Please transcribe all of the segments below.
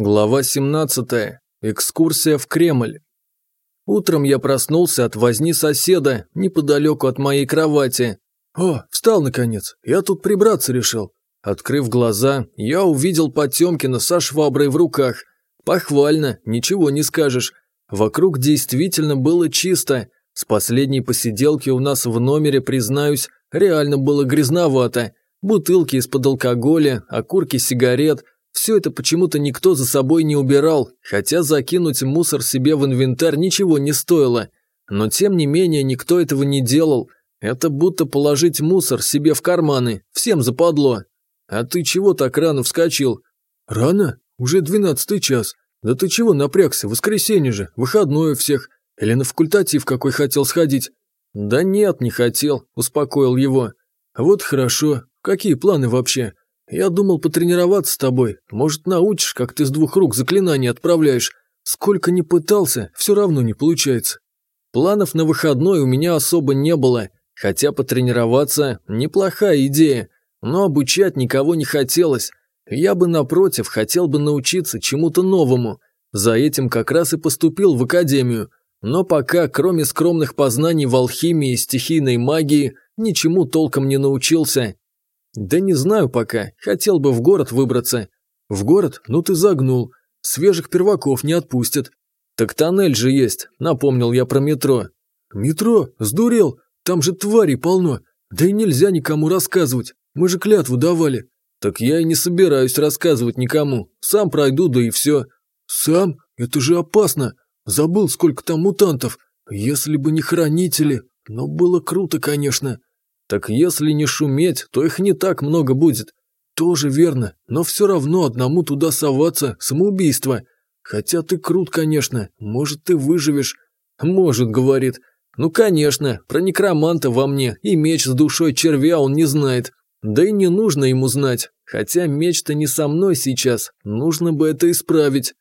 Глава 17. Экскурсия в Кремль. Утром я проснулся от возни соседа неподалеку от моей кровати. «О, встал наконец, я тут прибраться решил». Открыв глаза, я увидел Потемкина со шваброй в руках. Похвально, ничего не скажешь. Вокруг действительно было чисто. С последней посиделки у нас в номере, признаюсь, реально было грязновато. Бутылки из-под алкоголя, окурки сигарет – все это почему-то никто за собой не убирал, хотя закинуть мусор себе в инвентарь ничего не стоило. Но тем не менее никто этого не делал. Это будто положить мусор себе в карманы, всем западло. А ты чего так рано вскочил? Рано? Уже двенадцатый час. Да ты чего напрягся, воскресенье же, выходной у всех. Или на факультатив какой хотел сходить? Да нет, не хотел, успокоил его. Вот хорошо. Какие планы вообще? Я думал потренироваться с тобой. Может, научишь, как ты с двух рук заклинания отправляешь. Сколько ни пытался, все равно не получается. Планов на выходной у меня особо не было, хотя потренироваться – неплохая идея, но обучать никого не хотелось. Я бы, напротив, хотел бы научиться чему-то новому. За этим как раз и поступил в академию. Но пока, кроме скромных познаний в алхимии и стихийной магии, ничему толком не научился. «Да не знаю пока. Хотел бы в город выбраться». «В город? Ну ты загнул. Свежих перваков не отпустят». «Так тоннель же есть», – напомнил я про метро. «Метро? Сдурел? Там же тварей полно. Да и нельзя никому рассказывать. Мы же клятву давали». «Так я и не собираюсь рассказывать никому. Сам пройду, да и все». «Сам? Это же опасно. Забыл, сколько там мутантов. Если бы не хранители. Но было круто, конечно». Так если не шуметь, то их не так много будет. Тоже верно, но все равно одному туда соваться – самоубийство. Хотя ты крут, конечно, может, ты выживешь. Может, говорит. Ну, конечно, про некроманта во мне и меч с душой червя он не знает. Да и не нужно ему знать. Хотя меч-то не со мной сейчас, нужно бы это исправить.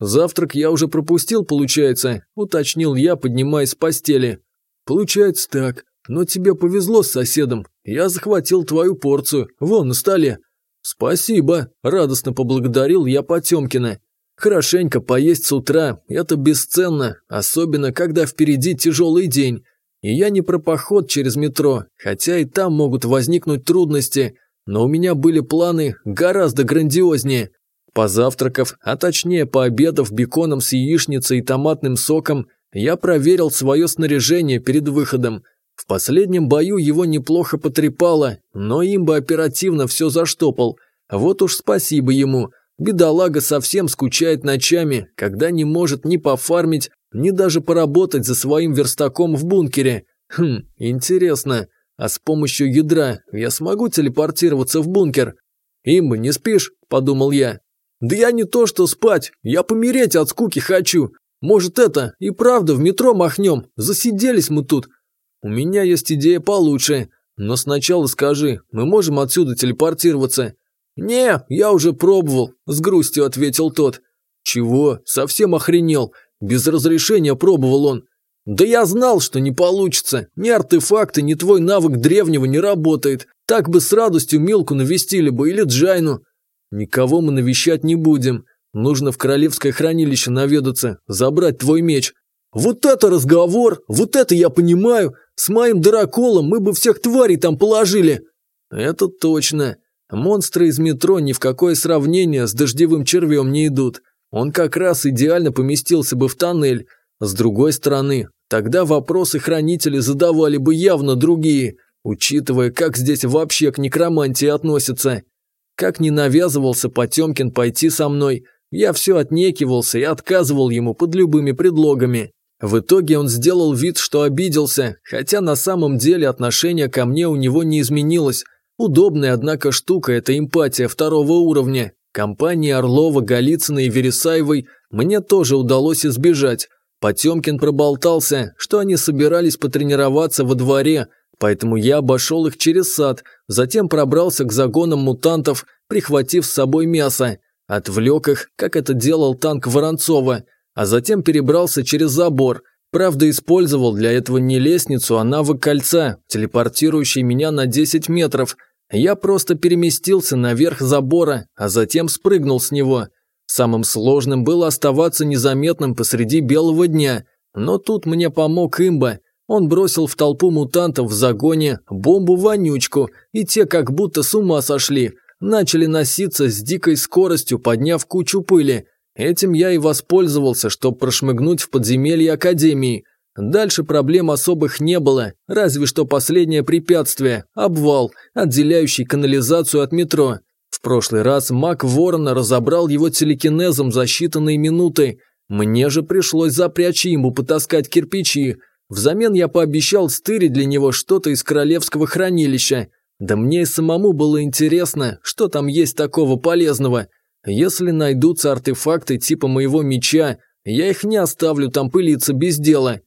Завтрак я уже пропустил, получается, уточнил я, поднимаясь с постели. Получается так. Но тебе повезло с соседом. Я захватил твою порцию. Вон на столе. Спасибо. Радостно поблагодарил я Потемкина. Хорошенько поесть с утра – это бесценно, особенно когда впереди тяжелый день. И я не про поход через метро, хотя и там могут возникнуть трудности, но у меня были планы гораздо грандиознее. Позавтракав, а точнее пообедав беконом с яичницей и томатным соком, я проверил свое снаряжение перед выходом – в последнем бою его неплохо потрепало, но им бы оперативно все заштопал. Вот уж спасибо ему. Бедолага совсем скучает ночами, когда не может ни пофармить, ни даже поработать за своим верстаком в бункере. Хм, интересно, а с помощью ядра я смогу телепортироваться в бункер? Имба, не спишь? – подумал я. Да я не то что спать, я помереть от скуки хочу. Может это, и правда в метро махнем, засиделись мы тут, «У меня есть идея получше, но сначала скажи, мы можем отсюда телепортироваться?» «Не, я уже пробовал», – с грустью ответил тот. «Чего? Совсем охренел. Без разрешения пробовал он. Да я знал, что не получится. Ни артефакты, ни твой навык древнего не работает. Так бы с радостью Милку навестили бы или Джайну. Никого мы навещать не будем. Нужно в королевское хранилище наведаться, забрать твой меч. Вот это разговор, вот это я понимаю. С моим дыроколом мы бы всех тварей там положили. Это точно. Монстры из метро ни в какое сравнение с дождевым червем не идут. Он как раз идеально поместился бы в тоннель. С другой стороны, тогда вопросы хранители задавали бы явно другие, учитывая, как здесь вообще к некромантии относятся. Как не навязывался Потемкин пойти со мной, я все отнекивался и отказывал ему под любыми предлогами. В итоге он сделал вид, что обиделся, хотя на самом деле отношение ко мне у него не изменилось. Удобная, однако, штука – это эмпатия второго уровня. Компании Орлова, Голицына и Вересаевой мне тоже удалось избежать. Потемкин проболтался, что они собирались потренироваться во дворе, поэтому я обошел их через сад, затем пробрался к загонам мутантов, прихватив с собой мясо. Отвлек их, как это делал танк Воронцова – а затем перебрался через забор. Правда, использовал для этого не лестницу, а навык кольца, телепортирующий меня на 10 метров. Я просто переместился наверх забора, а затем спрыгнул с него. Самым сложным было оставаться незаметным посреди белого дня, но тут мне помог имба. Он бросил в толпу мутантов в загоне бомбу-вонючку, и те как будто с ума сошли. Начали носиться с дикой скоростью, подняв кучу пыли. Этим я и воспользовался, чтобы прошмыгнуть в подземелье Академии. Дальше проблем особых не было, разве что последнее препятствие – обвал, отделяющий канализацию от метро. В прошлый раз маг Ворона разобрал его телекинезом за считанные минуты. Мне же пришлось запрячь ему потаскать кирпичи. Взамен я пообещал стырить для него что-то из королевского хранилища. Да мне и самому было интересно, что там есть такого полезного. Если найдутся артефакты типа моего меча, я их не оставлю там пылиться без дела.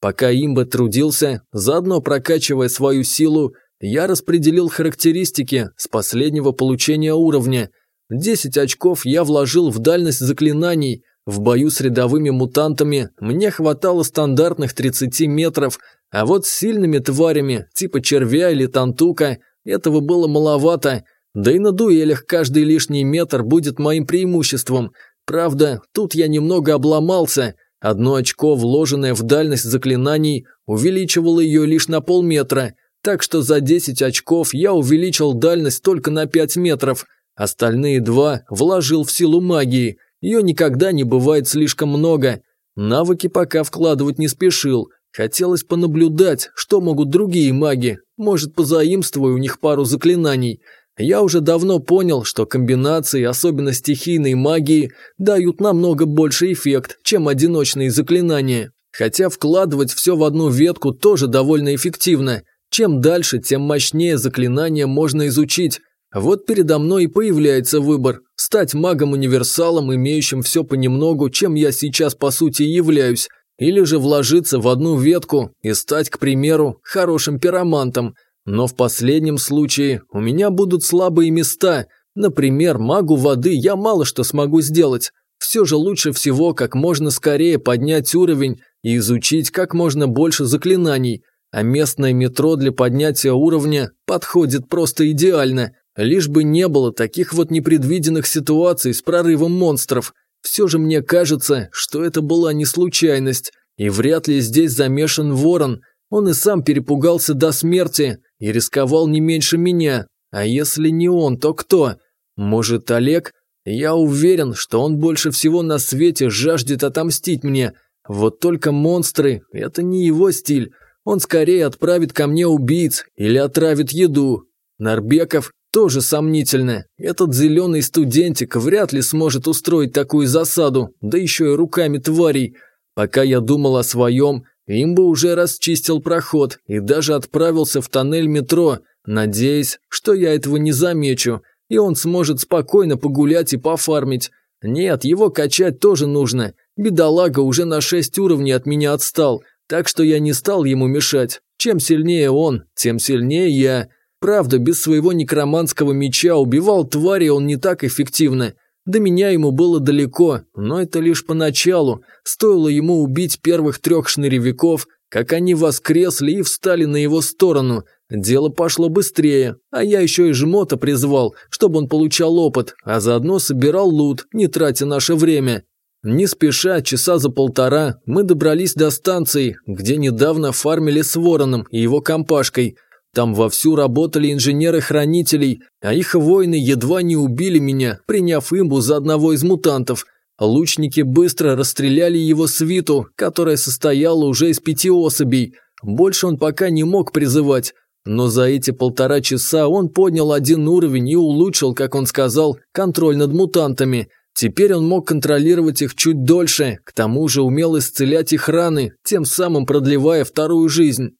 Пока имба трудился, заодно прокачивая свою силу, я распределил характеристики с последнего получения уровня. 10 очков я вложил в дальность заклинаний. В бою с рядовыми мутантами мне хватало стандартных 30 метров, а вот с сильными тварями, типа червя или тантука, этого было маловато. Да и на дуэлях каждый лишний метр будет моим преимуществом. Правда, тут я немного обломался – Одно очко, вложенное в дальность заклинаний, увеличивало ее лишь на полметра, так что за 10 очков я увеличил дальность только на 5 метров. Остальные два вложил в силу магии. Ее никогда не бывает слишком много. Навыки пока вкладывать не спешил. Хотелось понаблюдать, что могут другие маги. Может, позаимствую у них пару заклинаний – я уже давно понял, что комбинации, особенно стихийной магии, дают намного больше эффект, чем одиночные заклинания. Хотя вкладывать все в одну ветку тоже довольно эффективно. Чем дальше, тем мощнее заклинания можно изучить. Вот передо мной и появляется выбор – стать магом-универсалом, имеющим все понемногу, чем я сейчас по сути являюсь, или же вложиться в одну ветку и стать, к примеру, хорошим пиромантом – но в последнем случае у меня будут слабые места. Например, магу воды я мало что смогу сделать. Все же лучше всего как можно скорее поднять уровень и изучить как можно больше заклинаний. А местное метро для поднятия уровня подходит просто идеально. Лишь бы не было таких вот непредвиденных ситуаций с прорывом монстров. Все же мне кажется, что это была не случайность. И вряд ли здесь замешан ворон. Он и сам перепугался до смерти и рисковал не меньше меня. А если не он, то кто? Может, Олег? Я уверен, что он больше всего на свете жаждет отомстить мне. Вот только монстры – это не его стиль. Он скорее отправит ко мне убийц или отравит еду. Нарбеков тоже сомнительно. Этот зеленый студентик вряд ли сможет устроить такую засаду, да еще и руками тварей. Пока я думал о своем, Имба уже расчистил проход и даже отправился в тоннель метро, надеясь, что я этого не замечу, и он сможет спокойно погулять и пофармить. Нет, его качать тоже нужно. Бедолага уже на шесть уровней от меня отстал, так что я не стал ему мешать. Чем сильнее он, тем сильнее я. Правда, без своего некроманского меча убивал твари он не так эффективно – до меня ему было далеко, но это лишь поначалу. Стоило ему убить первых трех шныревиков, как они воскресли и встали на его сторону. Дело пошло быстрее, а я еще и жмота призвал, чтобы он получал опыт, а заодно собирал лут, не тратя наше время. Не спеша, часа за полтора, мы добрались до станции, где недавно фармили с Вороном и его компашкой – там вовсю работали инженеры-хранителей, а их воины едва не убили меня, приняв имбу за одного из мутантов. Лучники быстро расстреляли его свиту, которая состояла уже из пяти особей. Больше он пока не мог призывать. Но за эти полтора часа он поднял один уровень и улучшил, как он сказал, контроль над мутантами. Теперь он мог контролировать их чуть дольше, к тому же умел исцелять их раны, тем самым продлевая вторую жизнь.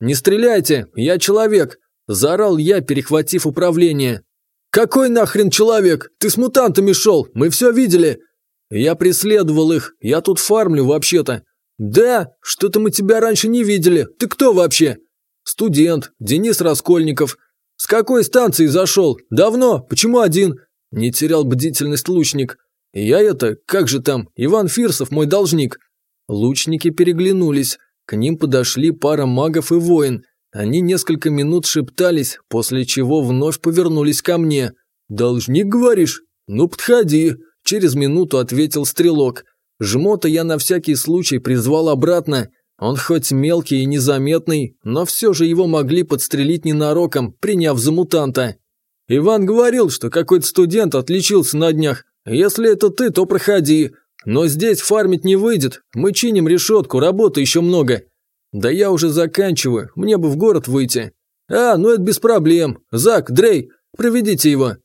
«Не стреляйте, я человек!» – заорал я, перехватив управление. «Какой нахрен человек? Ты с мутантами шел, мы все видели!» «Я преследовал их, я тут фармлю вообще-то». «Да? Что-то мы тебя раньше не видели. Ты кто вообще?» «Студент, Денис Раскольников». «С какой станции зашел? Давно? Почему один?» Не терял бдительность лучник. «Я это, как же там, Иван Фирсов, мой должник». Лучники переглянулись. К ним подошли пара магов и воин. Они несколько минут шептались, после чего вновь повернулись ко мне. «Должник, говоришь? Ну, подходи. через минуту ответил стрелок. Жмота я на всякий случай призвал обратно. Он хоть мелкий и незаметный, но все же его могли подстрелить ненароком, приняв за мутанта. Иван говорил, что какой-то студент отличился на днях. Если это ты, то проходи. Но здесь фармить не выйдет. Мы чиним решетку, работы еще много. Да я уже заканчиваю, мне бы в город выйти. А, ну это без проблем. Зак, Дрей, проведите его.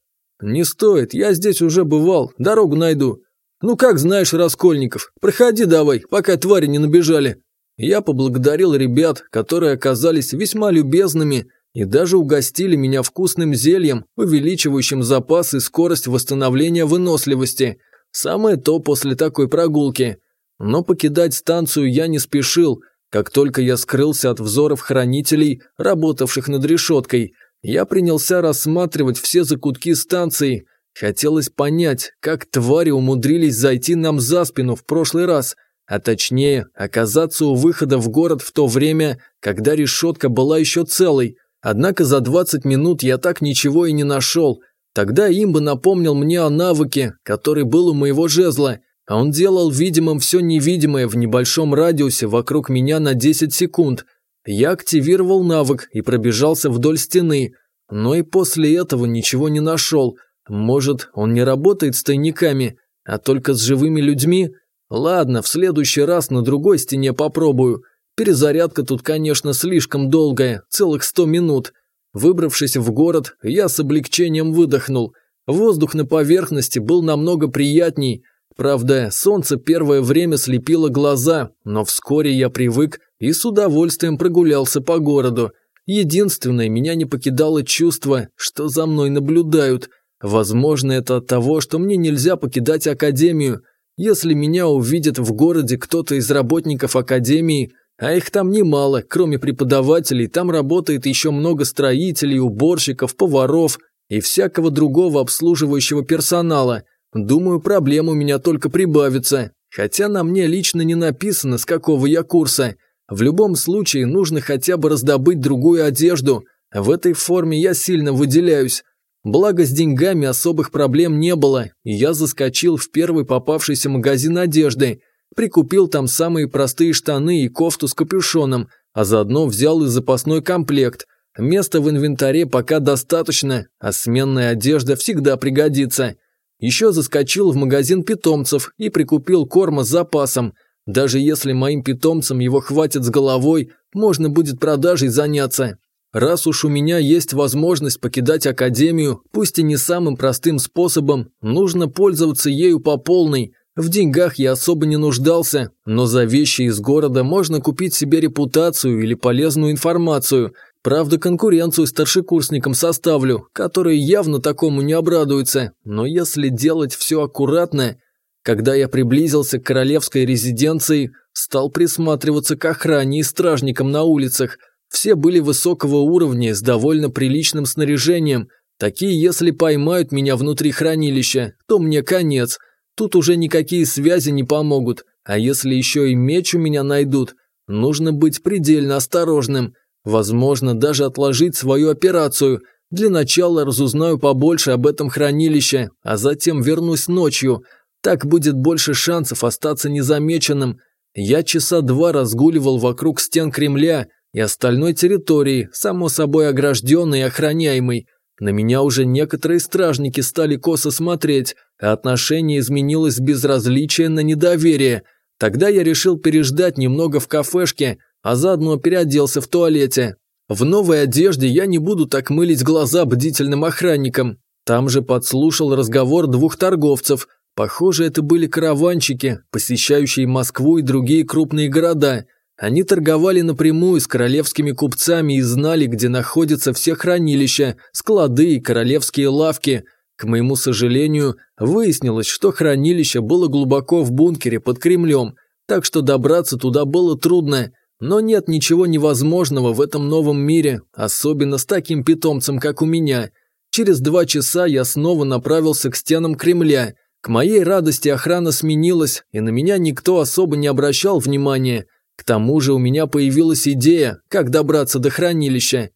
Не стоит, я здесь уже бывал, дорогу найду. Ну как знаешь, Раскольников, проходи давай, пока твари не набежали. Я поблагодарил ребят, которые оказались весьма любезными и даже угостили меня вкусным зельем, увеличивающим запас и скорость восстановления выносливости. Самое то после такой прогулки. Но покидать станцию я не спешил. Как только я скрылся от взоров хранителей, работавших над решеткой, я принялся рассматривать все закутки станции. Хотелось понять, как твари умудрились зайти нам за спину в прошлый раз, а точнее, оказаться у выхода в город в то время, когда решетка была еще целой. Однако за 20 минут я так ничего и не нашел. Тогда имба напомнил мне о навыке, который был у моего жезла, а он делал видимым все невидимое в небольшом радиусе вокруг меня на 10 секунд. Я активировал навык и пробежался вдоль стены, но и после этого ничего не нашел. Может, он не работает с тайниками, а только с живыми людьми? Ладно, в следующий раз на другой стене попробую. Перезарядка тут, конечно, слишком долгая, целых сто минут. Выбравшись в город, я с облегчением выдохнул. Воздух на поверхности был намного приятней. Правда, солнце первое время слепило глаза, но вскоре я привык и с удовольствием прогулялся по городу. Единственное, меня не покидало чувство, что за мной наблюдают. Возможно, это от того, что мне нельзя покидать академию – если меня увидит в городе кто-то из работников академии, а их там немало, кроме преподавателей, там работает еще много строителей, уборщиков, поваров и всякого другого обслуживающего персонала. Думаю, проблем у меня только прибавится. Хотя на мне лично не написано, с какого я курса. В любом случае, нужно хотя бы раздобыть другую одежду. В этой форме я сильно выделяюсь. Благо с деньгами особых проблем не было, и я заскочил в первый попавшийся магазин одежды, прикупил там самые простые штаны и кофту с капюшоном, а заодно взял и запасной комплект. Места в инвентаре пока достаточно, а сменная одежда всегда пригодится. Еще заскочил в магазин питомцев и прикупил корма с запасом. Даже если моим питомцам его хватит с головой, можно будет продажей заняться. Раз уж у меня есть возможность покидать академию, пусть и не самым простым способом, нужно пользоваться ею по полной. В деньгах я особо не нуждался, но за вещи из города можно купить себе репутацию или полезную информацию. Правда, конкуренцию старшекурсникам составлю, которые явно такому не обрадуются, но если делать все аккуратно... Когда я приблизился к королевской резиденции, стал присматриваться к охране и стражникам на улицах – все были высокого уровня, с довольно приличным снаряжением. Такие, если поймают меня внутри хранилища, то мне конец. Тут уже никакие связи не помогут. А если еще и меч у меня найдут, нужно быть предельно осторожным. Возможно, даже отложить свою операцию. Для начала разузнаю побольше об этом хранилище, а затем вернусь ночью. Так будет больше шансов остаться незамеченным. Я часа два разгуливал вокруг стен Кремля, и остальной территории, само собой огражденной и охраняемой. На меня уже некоторые стражники стали косо смотреть, отношение изменилось с безразличия на недоверие. Тогда я решил переждать немного в кафешке, а заодно переоделся в туалете. В новой одежде я не буду так мылить глаза бдительным охранникам. Там же подслушал разговор двух торговцев. Похоже, это были караванчики, посещающие Москву и другие крупные города. Они торговали напрямую с королевскими купцами и знали, где находятся все хранилища, склады и королевские лавки. К моему сожалению, выяснилось, что хранилище было глубоко в бункере под Кремлем, так что добраться туда было трудно. Но нет ничего невозможного в этом новом мире, особенно с таким питомцем, как у меня. Через два часа я снова направился к стенам Кремля. К моей радости охрана сменилась, и на меня никто особо не обращал внимания. К тому же у меня появилась идея, как добраться до хранилища.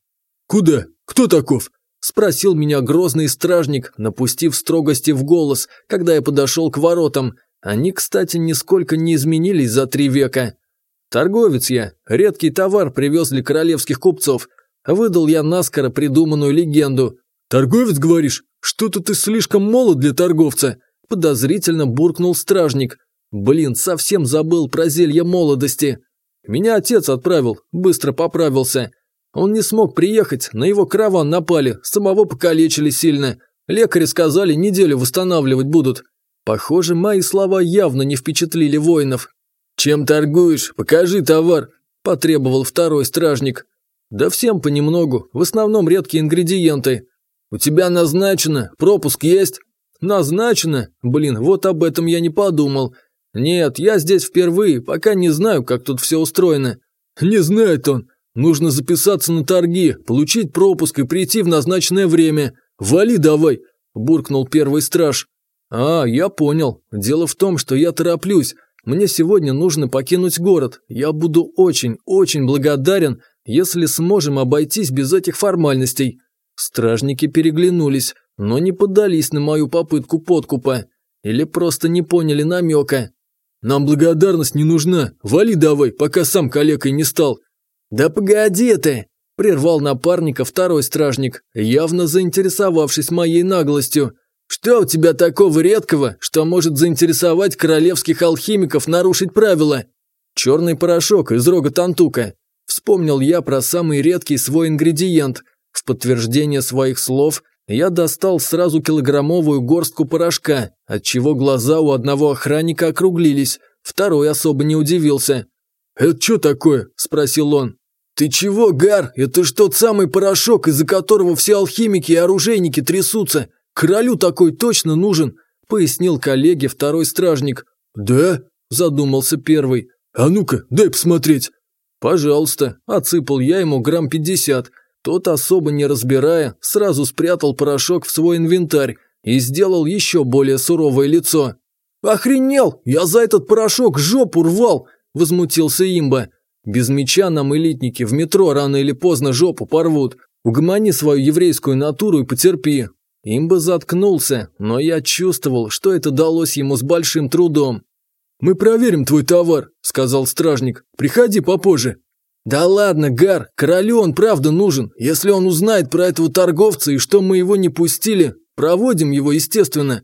«Куда? Кто таков?» – спросил меня грозный стражник, напустив строгости в голос, когда я подошел к воротам. Они, кстати, нисколько не изменились за три века. Торговец я, редкий товар привез для королевских купцов. Выдал я наскоро придуманную легенду. «Торговец, говоришь? Что-то ты слишком молод для торговца», – подозрительно буркнул стражник. «Блин, совсем забыл про зелье молодости. Меня отец отправил, быстро поправился. Он не смог приехать, на его караван напали, самого покалечили сильно. Лекари сказали, неделю восстанавливать будут. Похоже, мои слова явно не впечатлили воинов. «Чем торгуешь? Покажи товар», – потребовал второй стражник. «Да всем понемногу, в основном редкие ингредиенты. У тебя назначено, пропуск есть?» «Назначено? Блин, вот об этом я не подумал. Нет, я здесь впервые, пока не знаю, как тут все устроено». «Не знает он. Нужно записаться на торги, получить пропуск и прийти в назначенное время. Вали давай!» – буркнул первый страж. «А, я понял. Дело в том, что я тороплюсь. Мне сегодня нужно покинуть город. Я буду очень, очень благодарен, если сможем обойтись без этих формальностей». Стражники переглянулись, но не поддались на мою попытку подкупа. Или просто не поняли намека. «Нам благодарность не нужна. Вали давай, пока сам калекой не стал. «Да погоди ты!» – прервал напарника второй стражник, явно заинтересовавшись моей наглостью. «Что у тебя такого редкого, что может заинтересовать королевских алхимиков нарушить правила?» «Черный порошок из рога тантука». Вспомнил я про самый редкий свой ингредиент. В подтверждение своих слов я достал сразу килограммовую горстку порошка, отчего глаза у одного охранника округлились, второй особо не удивился. «Это что такое?» – спросил он. «Ты чего, Гар? Это ж тот самый порошок, из-за которого все алхимики и оружейники трясутся. Королю такой точно нужен», – пояснил коллеге второй стражник. «Да?» – задумался первый. «А ну-ка, дай посмотреть». «Пожалуйста», – отсыпал я ему грамм пятьдесят. Тот, особо не разбирая, сразу спрятал порошок в свой инвентарь и сделал еще более суровое лицо. «Охренел! Я за этот порошок жопу рвал! Возмутился имба. «Без меча нам элитники в метро рано или поздно жопу порвут. Угомони свою еврейскую натуру и потерпи». Имба заткнулся, но я чувствовал, что это далось ему с большим трудом. «Мы проверим твой товар», – сказал стражник. «Приходи попозже». «Да ладно, Гар, королю он правда нужен. Если он узнает про этого торговца и что мы его не пустили, проводим его, естественно».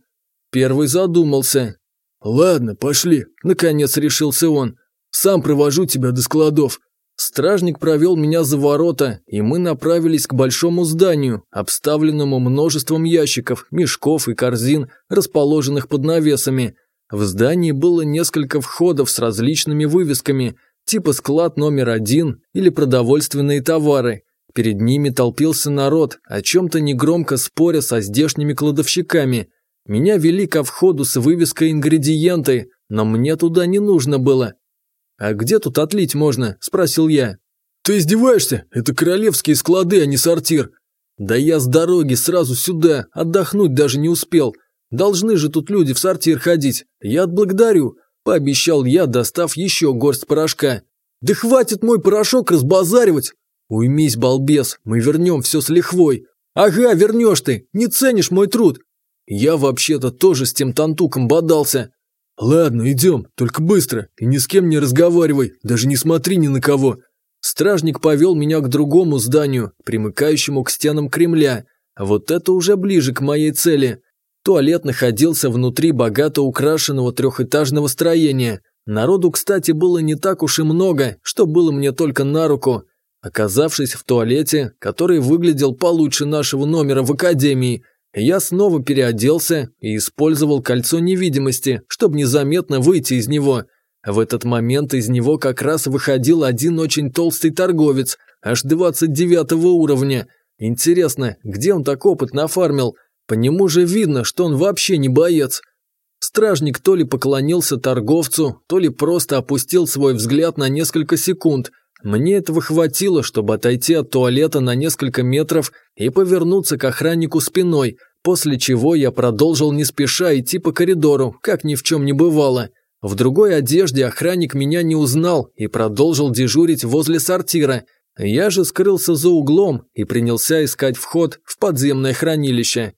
Первый задумался. «Ладно, пошли», – наконец решился он. Сам провожу тебя до складов». Стражник провел меня за ворота, и мы направились к большому зданию, обставленному множеством ящиков, мешков и корзин, расположенных под навесами. В здании было несколько входов с различными вывесками, типа склад номер один или продовольственные товары. Перед ними толпился народ, о чем-то негромко споря со здешними кладовщиками. Меня вели ко входу с вывеской «Ингредиенты», но мне туда не нужно было. «А где тут отлить можно?» – спросил я. «Ты издеваешься? Это королевские склады, а не сортир». «Да я с дороги сразу сюда, отдохнуть даже не успел. Должны же тут люди в сортир ходить. Я отблагодарю», – пообещал я, достав еще горсть порошка. «Да хватит мой порошок разбазаривать!» «Уймись, балбес, мы вернем все с лихвой». «Ага, вернешь ты, не ценишь мой труд». Я вообще-то тоже с тем тантуком бодался. «Ладно, идем, только быстро, и ни с кем не разговаривай, даже не смотри ни на кого». Стражник повел меня к другому зданию, примыкающему к стенам Кремля. Вот это уже ближе к моей цели. Туалет находился внутри богато украшенного трехэтажного строения. Народу, кстати, было не так уж и много, что было мне только на руку. Оказавшись в туалете, который выглядел получше нашего номера в академии, я снова переоделся и использовал кольцо невидимости, чтобы незаметно выйти из него. В этот момент из него как раз выходил один очень толстый торговец, аж 29 уровня. Интересно, где он так опыт нафармил? По нему же видно, что он вообще не боец. Стражник то ли поклонился торговцу, то ли просто опустил свой взгляд на несколько секунд – мне этого хватило, чтобы отойти от туалета на несколько метров и повернуться к охраннику спиной, после чего я продолжил не спеша идти по коридору, как ни в чем не бывало. В другой одежде охранник меня не узнал и продолжил дежурить возле сортира. Я же скрылся за углом и принялся искать вход в подземное хранилище.